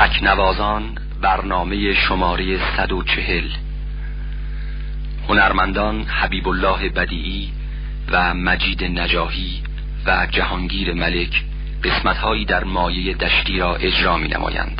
تکنوازان برنامه شماره 140 هنرمندان حبیب الله بدیعی و مجید نجاهی و جهانگیر ملک قسمتهایی در مایه دشتی را اجرا می نمایند.